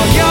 all your